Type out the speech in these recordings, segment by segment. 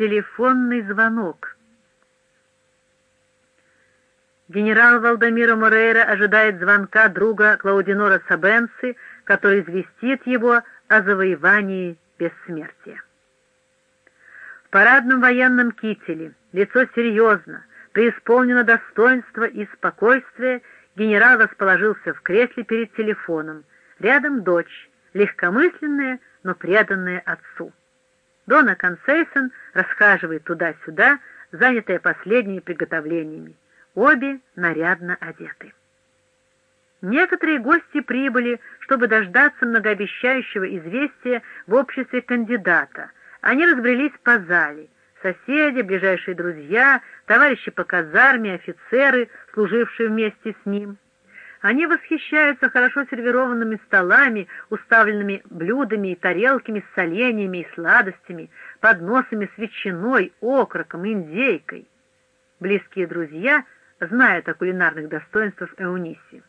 Телефонный звонок. Генерал Валдомиро Морейра ожидает звонка друга Клаудинора Сабенси, который известит его о завоевании бессмертия. В парадном военном кителе, лицо серьезно, преисполнено достоинства и спокойствия, генерал расположился в кресле перед телефоном. Рядом дочь, легкомысленная, но преданная отцу. Дона Консейсон расхаживает туда-сюда, занятая последними приготовлениями. Обе нарядно одеты. Некоторые гости прибыли, чтобы дождаться многообещающего известия в обществе кандидата. Они разбрелись по зале. Соседи, ближайшие друзья, товарищи по казарме, офицеры, служившие вместе с ним. Они восхищаются хорошо сервированными столами, уставленными блюдами и тарелками с соленьями и сладостями, подносами с ветчиной, окроком, индейкой. Близкие друзья — знает о кулинарных достоинствах Эуниси.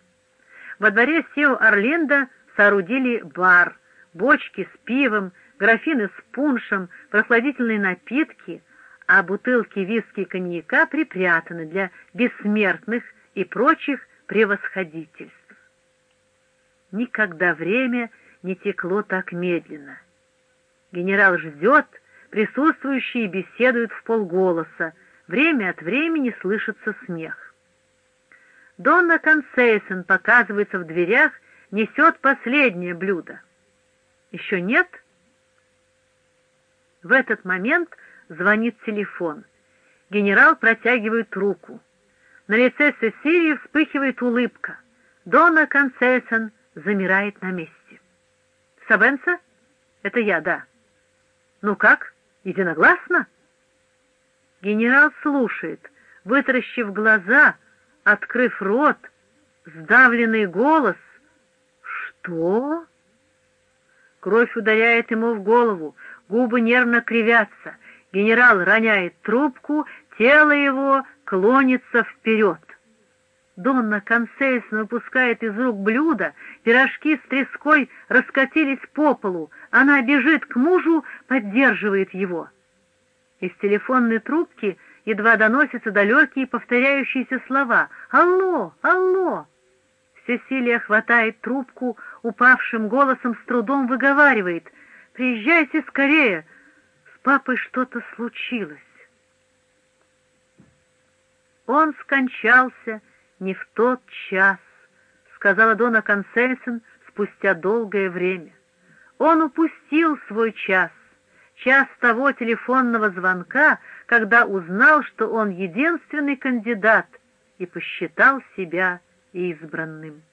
Во дворе Сео Орленда соорудили бар, бочки с пивом, графины с пуншем, прохладительные напитки, а бутылки виски и коньяка припрятаны для бессмертных и прочих превосходительств. Никогда время не текло так медленно. Генерал ждет, присутствующие беседуют в полголоса, время от времени слышится смех. Донна Консейсон показывается в дверях, несет последнее блюдо. Еще нет? В этот момент звонит телефон. Генерал протягивает руку. На лице Сесилии вспыхивает улыбка. Донна Консейсон замирает на месте. «Сабенса? Это я, да. Ну как, единогласно?» Генерал слушает, вытаращив глаза — открыв рот, сдавленный голос. «Что?» Кровь ударяет ему в голову, губы нервно кривятся. Генерал роняет трубку, тело его клонится вперед. Донна Консейс выпускает из рук блюдо, пирожки с треской раскатились по полу. Она бежит к мужу, поддерживает его. Из телефонной трубки — едва доносятся далекие повторяющиеся слова «Алло! Алло!». Сесилия хватает трубку, упавшим голосом с трудом выговаривает «Приезжайте скорее! С папой что-то случилось!» «Он скончался не в тот час», — сказала Дона Консельсон спустя долгое время. «Он упустил свой час, час того телефонного звонка, когда узнал, что он единственный кандидат и посчитал себя избранным.